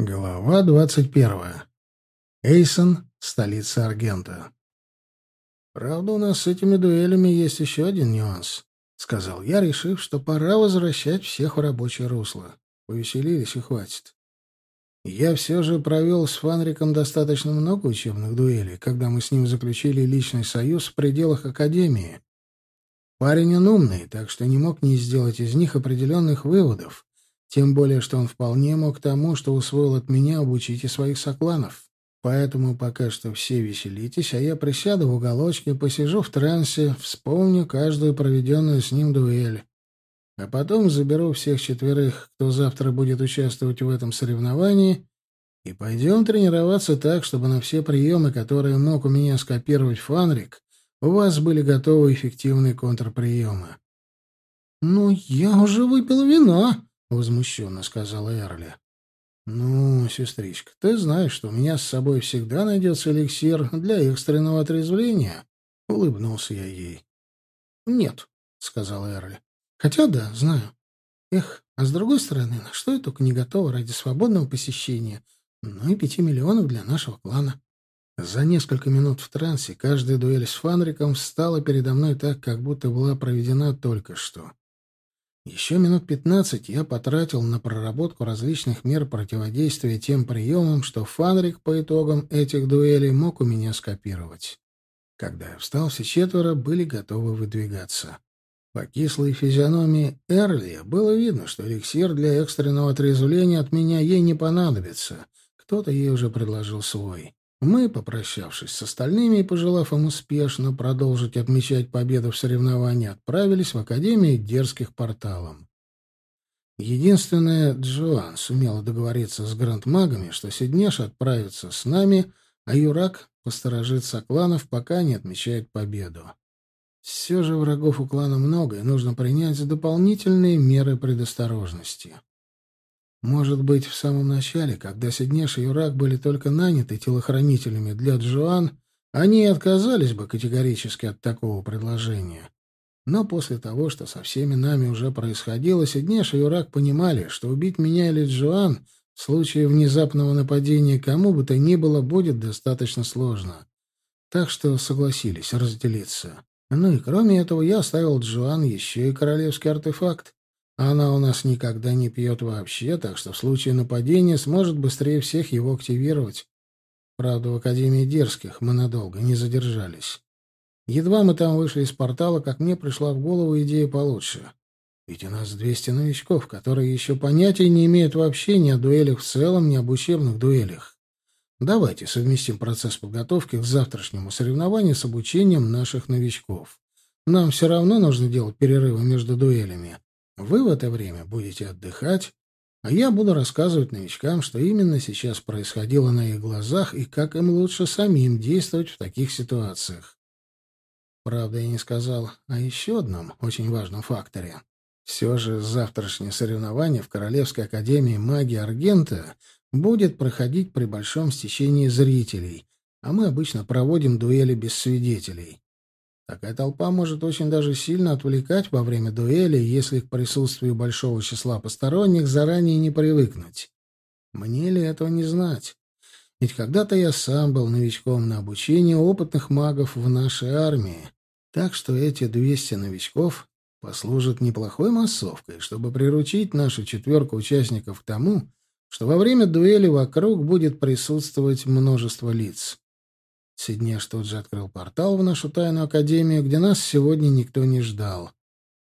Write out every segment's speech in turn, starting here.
Глава двадцать первая. Эйсон, столица Аргента. «Правда, у нас с этими дуэлями есть еще один нюанс», — сказал я, решив, что пора возвращать всех в рабочее русло. Повеселились и хватит. Я все же провел с Фанриком достаточно много учебных дуэлей, когда мы с ним заключили личный союз в пределах Академии. Парень он умный, так что не мог не сделать из них определенных выводов, тем более, что он вполне мог тому, что усвоил от меня, обучить и своих сокланов. Поэтому пока что все веселитесь, а я присяду в уголочке, посижу в трансе, вспомню каждую проведенную с ним дуэль. А потом заберу всех четверых, кто завтра будет участвовать в этом соревновании, и пойдем тренироваться так, чтобы на все приемы, которые мог у меня скопировать Фанрик, у вас были готовы эффективные контрприемы. — Ну, я уже выпил вина, — возмущенно сказала Эрли. «Ну, сестричка, ты знаешь, что у меня с собой всегда найдется эликсир для экстренного отрезвления?» — улыбнулся я ей. «Нет», — сказала Эрли. «Хотя да, знаю. Эх, а с другой стороны, на что я только не готова ради свободного посещения, ну и пяти миллионов для нашего клана». За несколько минут в трансе каждая дуэль с Фанриком встала передо мной так, как будто была проведена только что. Еще минут пятнадцать я потратил на проработку различных мер противодействия тем приемам, что Фанрик по итогам этих дуэлей мог у меня скопировать. Когда я встал, все четверо были готовы выдвигаться. По кислой физиономии Эрли было видно, что эликсир для экстренного отрезвления от меня ей не понадобится. Кто-то ей уже предложил свой. Мы, попрощавшись с остальными и пожелав им успешно продолжить отмечать победу в соревновании, отправились в Академию дерзких порталом. Единственное, Джоан сумела договориться с грандмагами, что Сиднеш отправится с нами, а Юрак посторожит сокланов, пока не отмечает победу. Все же врагов у клана много, и нужно принять дополнительные меры предосторожности. Может быть, в самом начале, когда Сиднеш и Юрак были только наняты телохранителями для Джоан, они отказались бы категорически от такого предложения. Но после того, что со всеми нами уже происходило, Сиднеш и Юрак понимали, что убить меня или Джоан в случае внезапного нападения кому бы то ни было будет достаточно сложно. Так что согласились разделиться. Ну и кроме этого я оставил Джоан еще и королевский артефакт. Она у нас никогда не пьет вообще, так что в случае нападения сможет быстрее всех его активировать. Правда, в Академии Дерзких мы надолго не задержались. Едва мы там вышли из портала, как мне пришла в голову идея получше. Ведь у нас 200 новичков, которые еще понятия не имеют вообще ни о дуэлях в целом, ни об учебных дуэлях. Давайте совместим процесс подготовки к завтрашнему соревнованию с обучением наших новичков. Нам все равно нужно делать перерывы между дуэлями. Вы в это время будете отдыхать, а я буду рассказывать новичкам, что именно сейчас происходило на их глазах и как им лучше самим действовать в таких ситуациях. Правда, я не сказал о еще одном очень важном факторе. Все же завтрашнее соревнование в Королевской академии магии Аргента будет проходить при большом стечении зрителей, а мы обычно проводим дуэли без свидетелей. Такая толпа может очень даже сильно отвлекать во время дуэли, если к присутствию большого числа посторонних заранее не привыкнуть. Мне ли этого не знать? Ведь когда-то я сам был новичком на обучении опытных магов в нашей армии. Так что эти 200 новичков послужат неплохой массовкой, чтобы приручить нашу четверку участников к тому, что во время дуэли вокруг будет присутствовать множество лиц. Сиднеш тут же открыл портал в нашу тайную академию, где нас сегодня никто не ждал.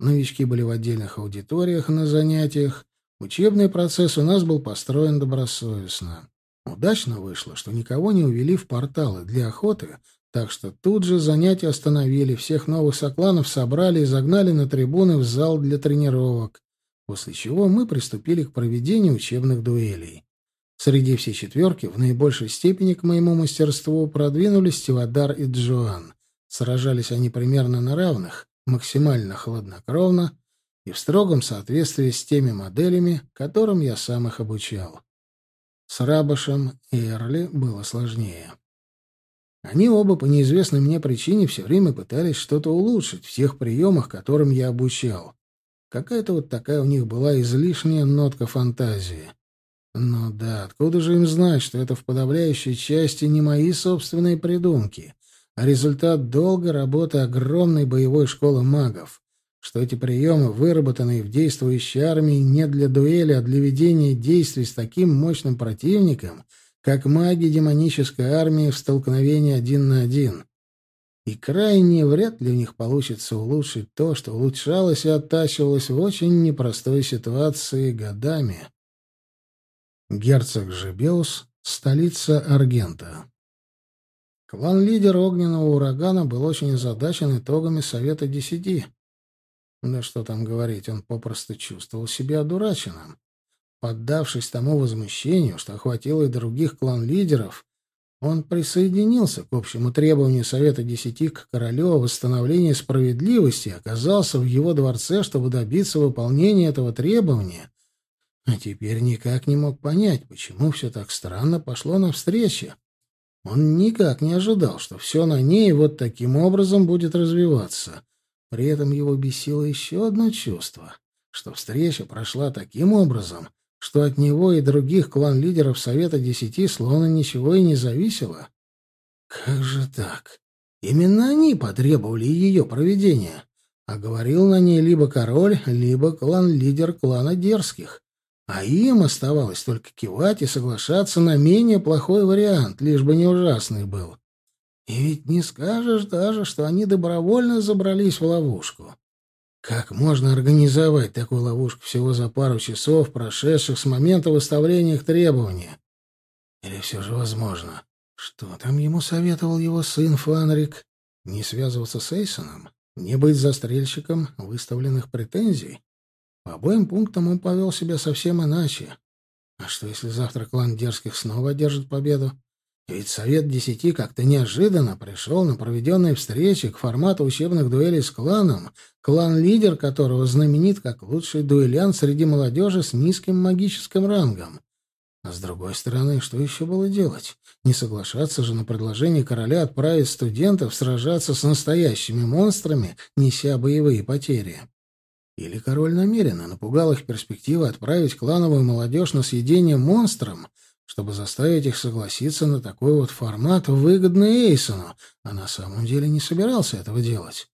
Новички были в отдельных аудиториях на занятиях. Учебный процесс у нас был построен добросовестно. Удачно вышло, что никого не увели в порталы для охоты, так что тут же занятия остановили, всех новых сокланов собрали и загнали на трибуны в зал для тренировок, после чего мы приступили к проведению учебных дуэлей. Среди всей четверки в наибольшей степени к моему мастерству продвинулись Тивадар и Джоан. Сражались они примерно на равных, максимально хладнокровно и в строгом соответствии с теми моделями, которым я сам их обучал. С Рабашем и Эрли было сложнее. Они оба по неизвестной мне причине все время пытались что-то улучшить в тех приемах, которым я обучал. Какая-то вот такая у них была излишняя нотка фантазии. Ну да, откуда же им знать, что это в подавляющей части не мои собственные придумки, а результат долгой работы огромной боевой школы магов? Что эти приемы, выработанные в действующей армии не для дуэли, а для ведения действий с таким мощным противником, как маги демонической армии в столкновении один на один. И крайне вряд ли у них получится улучшить то, что улучшалось и оттачивалось в очень непростой ситуации годами. Герцог Жебеус, столица Аргента. Клан-лидер огненного урагана был очень озадачен итогами Совета Десяти. Да что там говорить, он попросту чувствовал себя одураченным. Поддавшись тому возмущению, что охватило и других клан-лидеров, он присоединился к общему требованию Совета Десяти к королю о восстановлении справедливости и оказался в его дворце, чтобы добиться выполнения этого требования а теперь никак не мог понять, почему все так странно пошло навстречу. Он никак не ожидал, что все на ней вот таким образом будет развиваться. При этом его бесило еще одно чувство, что встреча прошла таким образом, что от него и других клан-лидеров Совета Десяти словно ничего и не зависело. Как же так? Именно они потребовали ее проведения, а говорил на ней либо король, либо клан-лидер клана Дерзких. А им оставалось только кивать и соглашаться на менее плохой вариант, лишь бы не ужасный был. И ведь не скажешь даже, что они добровольно забрались в ловушку. Как можно организовать такую ловушку всего за пару часов, прошедших с момента выставления их требования? Или все же возможно? Что там ему советовал его сын Фанрик? Не связываться с Эйсоном? Не быть застрельщиком выставленных претензий? По обоим пунктам он повел себя совсем иначе. А что, если завтра клан Дерзких снова одержит победу? Ведь Совет Десяти как-то неожиданно пришел на проведенные встречи к формату учебных дуэлей с кланом, клан-лидер которого знаменит как лучший дуэлянт среди молодежи с низким магическим рангом. А с другой стороны, что еще было делать? Не соглашаться же на предложение короля отправить студентов сражаться с настоящими монстрами, неся боевые потери. Или король намеренно напугал их перспективой отправить клановую молодежь на съедение монстрам, чтобы заставить их согласиться на такой вот формат, выгодный Эйсону, а на самом деле не собирался этого делать.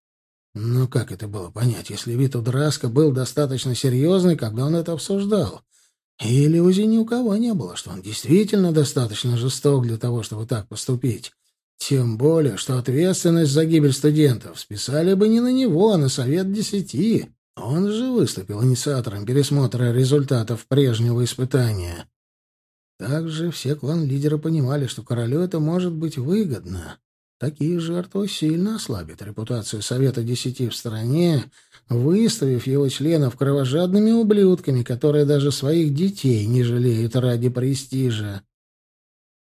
Но как это было понять, если вид у Драска был достаточно серьезный, когда он это обсуждал? Или иллюзий ни у кого не было, что он действительно достаточно жесток для того, чтобы так поступить? Тем более, что ответственность за гибель студентов списали бы не на него, а на Совет Десяти. Он же выступил инициатором пересмотра результатов прежнего испытания. Также все клан-лидеры понимали, что королю это может быть выгодно. Такие жертвы сильно ослабят репутацию Совета Десяти в стране, выставив его членов кровожадными ублюдками, которые даже своих детей не жалеют ради престижа.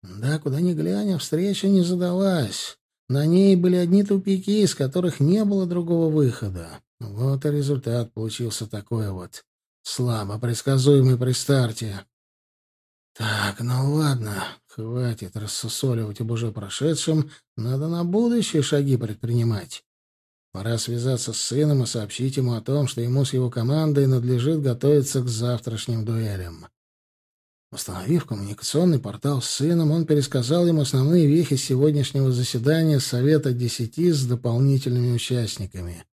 Да, куда ни глянь, а встреча не задалась. На ней были одни тупики, из которых не было другого выхода. Вот и результат получился такой вот. Слабо предсказуемый при старте. Так, ну ладно, хватит рассусоливать об уже прошедшем, надо на будущее шаги предпринимать. Пора связаться с сыном и сообщить ему о том, что ему с его командой надлежит готовиться к завтрашним дуэлям. Установив коммуникационный портал с сыном, он пересказал ему основные вехи сегодняшнего заседания Совета Десяти с дополнительными участниками.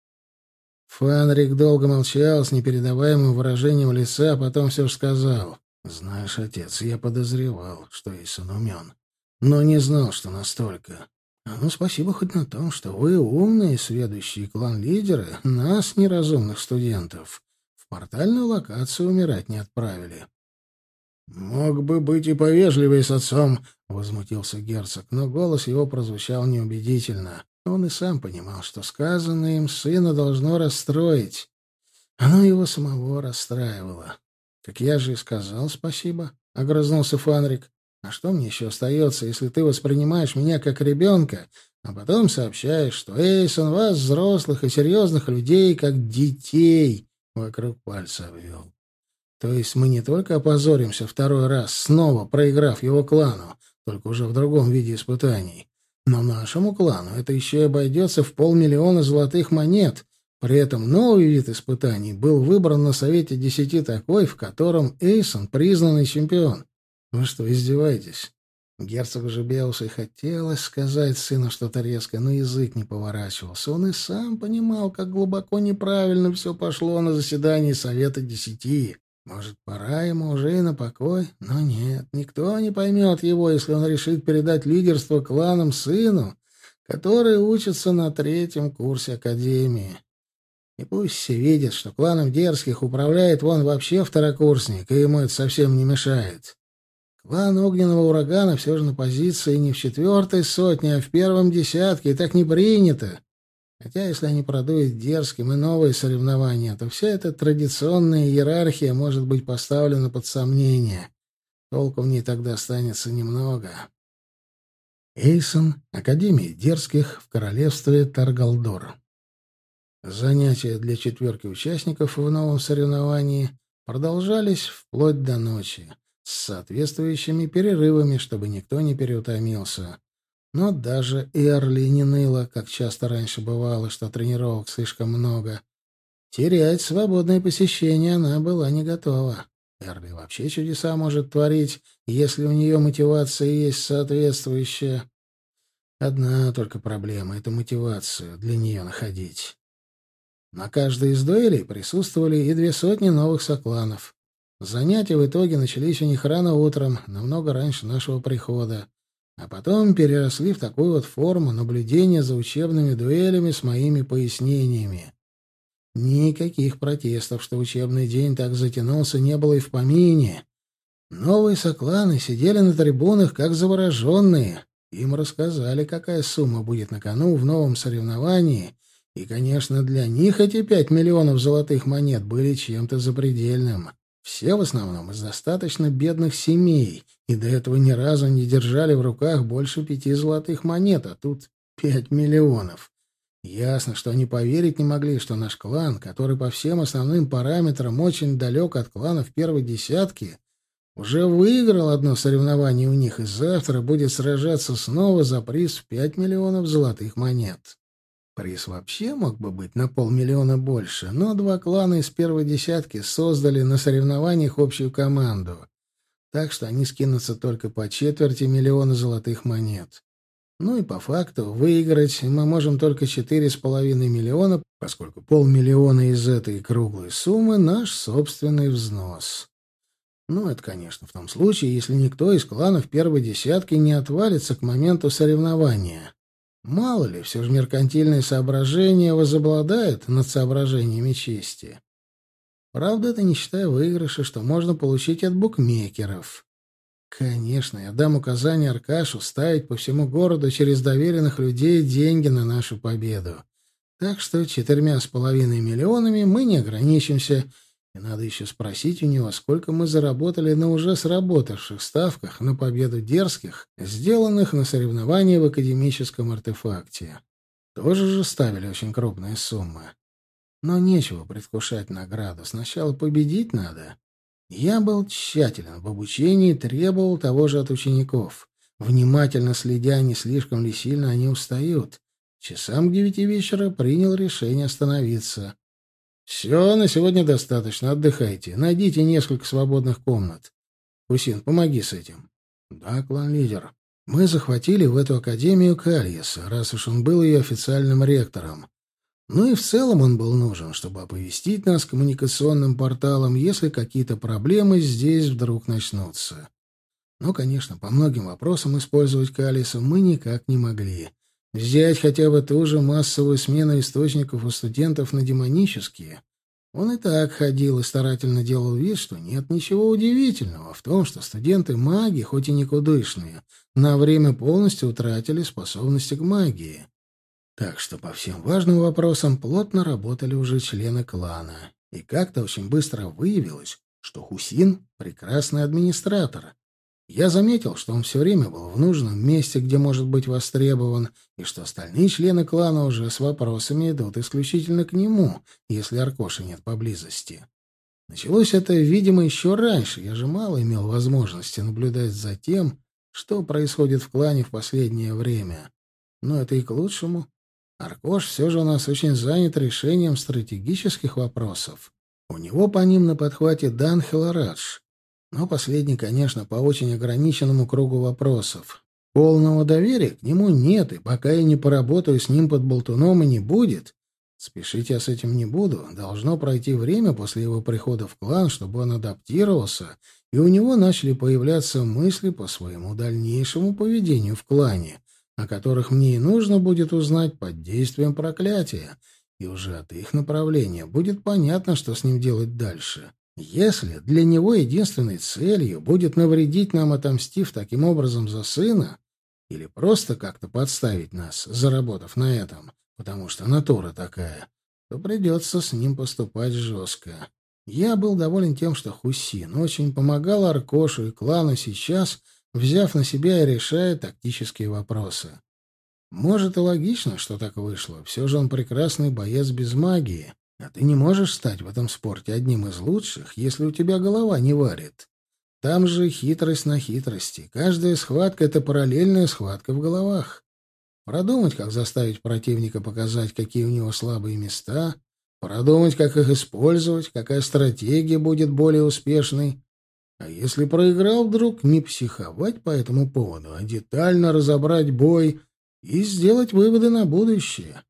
Фанрик долго молчал с непередаваемым выражением лица, а потом все же сказал. «Знаешь, отец, я подозревал, что Исон умен, но не знал, что настолько. А ну, спасибо хоть на том, что вы, умные, сведущие клан-лидеры, нас, неразумных студентов, в портальную локацию умирать не отправили». «Мог бы быть и повежливее с отцом», — возмутился герцог, но голос его прозвучал неубедительно. Он и сам понимал, что сказанное им сына должно расстроить. Оно его самого расстраивало. «Так я же и сказал спасибо», — огрызнулся Фанрик. «А что мне еще остается, если ты воспринимаешь меня как ребенка, а потом сообщаешь, что Эйсон вас, взрослых и серьезных людей, как детей, вокруг пальца обвел? То есть мы не только опозоримся второй раз, снова проиграв его клану, только уже в другом виде испытаний, но нашему клану это еще и обойдется в полмиллиона золотых монет. При этом новый вид испытаний был выбран на Совете Десяти такой, в котором Эйсон — признанный чемпион. Вы что, издеваетесь? Герцог же Беуса хотелось сказать сыну что-то резкое, но язык не поворачивался. Он и сам понимал, как глубоко неправильно все пошло на заседании Совета Десяти. Может, пора ему уже и на покой? Но нет, никто не поймет его, если он решит передать лидерство кланам сыну, который учится на третьем курсе Академии. И пусть все видят, что кланом дерзких управляет вон вообще второкурсник, и ему это совсем не мешает. Клан огненного урагана все же на позиции не в четвертой сотне, а в первом десятке, и так не принято. Хотя, если они продуют дерзким и новые соревнования, то вся эта традиционная иерархия может быть поставлена под сомнение. Толку в ней тогда останется немного. Эйсон, Академия дерзких в королевстве Таргалдор. Занятия для четверки участников в новом соревновании продолжались вплоть до ночи с соответствующими перерывами, чтобы никто не переутомился. Но даже Эрли не ныла, как часто раньше бывало, что тренировок слишком много. Терять свободное посещение она была не готова. Эрли вообще чудеса может творить, если у нее мотивация есть соответствующая. Одна только проблема — это мотивацию для нее находить. На каждой из дуэлей присутствовали и две сотни новых сокланов. Занятия в итоге начались у них рано утром, намного раньше нашего прихода, а потом переросли в такую вот форму наблюдения за учебными дуэлями с моими пояснениями. Никаких протестов, что учебный день так затянулся, не было и в помине. Новые сокланы сидели на трибунах, как завороженные. Им рассказали, какая сумма будет на кону в новом соревновании, и, конечно, для них эти пять миллионов золотых монет были чем-то запредельным. Все в основном из достаточно бедных семей, и до этого ни разу не держали в руках больше пяти золотых монет, а тут пять миллионов. Ясно, что они поверить не могли, что наш клан, который по всем основным параметрам очень далек от кланов первой десятки, уже выиграл одно соревнование у них и завтра будет сражаться снова за приз в пять миллионов золотых монет. Приз вообще мог бы быть на полмиллиона больше, но два клана из первой десятки создали на соревнованиях общую команду, так что они скинутся только по четверти миллиона золотых монет. Ну и по факту выиграть мы можем только четыре с половиной миллиона, поскольку полмиллиона из этой круглой суммы — наш собственный взнос. Ну, это, конечно, в том случае, если никто из кланов первой десятки не отвалится к моменту соревнования. Мало ли, все же меркантильные соображения возобладают над соображениями чести. Правда, это не считая выигрыша, что можно получить от букмекеров. Конечно, я дам указание Аркашу ставить по всему городу через доверенных людей деньги на нашу победу. Так что четырьмя с половиной миллионами мы не ограничимся — и надо еще спросить у него, сколько мы заработали на уже сработавших ставках на победу дерзких, сделанных на соревновании в академическом артефакте. Тоже же ставили очень крупные суммы. Но нечего предвкушать награду. Сначала победить надо. Я был тщателен в обучении требовал того же от учеников. Внимательно следя, не слишком ли сильно они устают. Часам к девяти вечера принял решение остановиться. «Все, на сегодня достаточно. Отдыхайте. Найдите несколько свободных комнат. Хусин, помоги с этим». «Да, клан-лидер. Мы захватили в эту академию Кальяса, раз уж он был ее официальным ректором. Ну и в целом он был нужен, чтобы оповестить нас коммуникационным порталом, если какие-то проблемы здесь вдруг начнутся. Но, конечно, по многим вопросам использовать Калиса мы никак не могли. Взять хотя бы ту же массовую смену источников у студентов на демонические. Он и так ходил и старательно делал вид, что нет ничего удивительного в том, что студенты-маги, хоть и никудышные, на время полностью утратили способности к магии. Так что по всем важным вопросам плотно работали уже члены клана. И как-то очень быстро выявилось, что Хусин — прекрасный администратор, я заметил, что он все время был в нужном месте, где может быть востребован, и что остальные члены клана уже с вопросами идут исключительно к нему, если Аркоши нет поблизости. Началось это, видимо, еще раньше. Я же мало имел возможности наблюдать за тем, что происходит в клане в последнее время. Но это и к лучшему. Аркош все же у нас очень занят решением стратегических вопросов. У него по ним на подхвате Дан Хеларадж, Но последний, конечно, по очень ограниченному кругу вопросов. Полного доверия к нему нет, и пока я не поработаю с ним под болтуном и не будет, спешить я с этим не буду. Должно пройти время после его прихода в клан, чтобы он адаптировался, и у него начали появляться мысли по своему дальнейшему поведению в клане, о которых мне и нужно будет узнать под действием проклятия, и уже от их направления будет понятно, что с ним делать дальше. Если для него единственной целью будет навредить нам, отомстив таким образом за сына, или просто как-то подставить нас, заработав на этом, потому что натура такая, то придется с ним поступать жестко. Я был доволен тем, что Хусин очень помогал Аркошу и клану сейчас, взяв на себя и решая тактические вопросы. Может, и логично, что так вышло. Все же он прекрасный боец без магии. А ты не можешь стать в этом спорте одним из лучших, если у тебя голова не варит. Там же хитрость на хитрости. Каждая схватка — это параллельная схватка в головах. Продумать, как заставить противника показать, какие у него слабые места, продумать, как их использовать, какая стратегия будет более успешной. А если проиграл вдруг, не психовать по этому поводу, а детально разобрать бой и сделать выводы на будущее.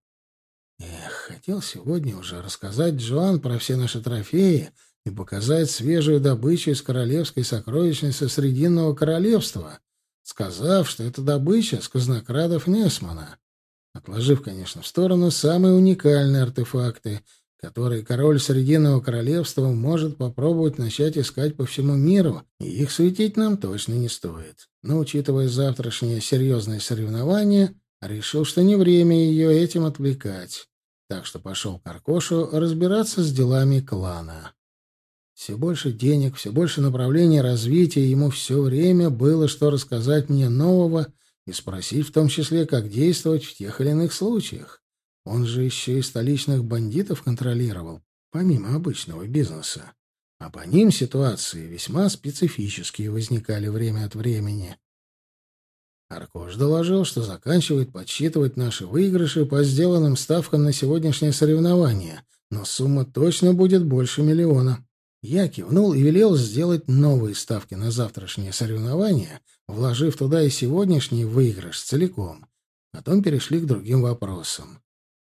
Эх, хотел сегодня уже рассказать Джоан про все наши трофеи — и показать свежую добычу из королевской сокровищницы Срединного королевства, сказав, что это добыча с казнокрадов Несмана, отложив, конечно, в сторону самые уникальные артефакты, которые король Срединного королевства может попробовать начать искать по всему миру, и их светить нам точно не стоит. Но, учитывая завтрашнее серьезное соревнование, решил, что не время ее этим отвлекать. Так что пошел к Аркошу разбираться с делами клана. Все больше денег, все больше направлений развития, ему все время было что рассказать мне нового и спросить в том числе, как действовать в тех или иных случаях. Он же еще и столичных бандитов контролировал, помимо обычного бизнеса. А по ним ситуации весьма специфические возникали время от времени. Аркош доложил, что заканчивает подсчитывать наши выигрыши по сделанным ставкам на сегодняшнее соревнование, но сумма точно будет больше миллиона. Я кивнул и велел сделать новые ставки на завтрашнее соревнование, вложив туда и сегодняшний выигрыш целиком. Потом перешли к другим вопросам.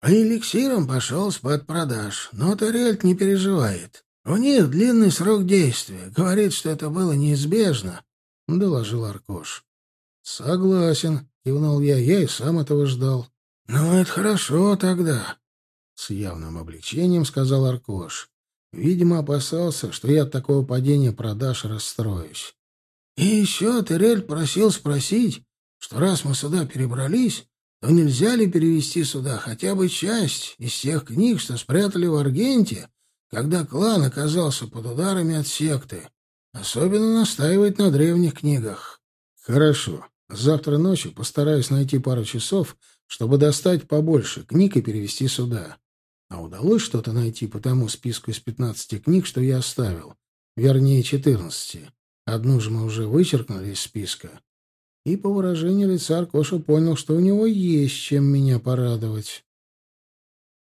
А эликсиром пошел спад продаж, но Тарельт не переживает. У них длинный срок действия. Говорит, что это было неизбежно, — доложил Аркош. — Согласен, — кивнул я, — я и сам этого ждал. — Ну, это хорошо тогда, — с явным облегчением сказал Аркош. Видимо, опасался, что я от такого падения продаж расстроюсь. И еще Терель просил спросить, что раз мы сюда перебрались, то нельзя ли перевести сюда хотя бы часть из тех книг, что спрятали в Аргенте, когда клан оказался под ударами от секты. Особенно настаивает на древних книгах. Хорошо. Завтра ночью постараюсь найти пару часов, чтобы достать побольше книг и перевести сюда. А удалось что-то найти по тому списку из пятнадцати книг, что я оставил. Вернее, четырнадцати. Одну же мы уже вычеркнули из списка. И по выражению лица Аркоша понял, что у него есть чем меня порадовать.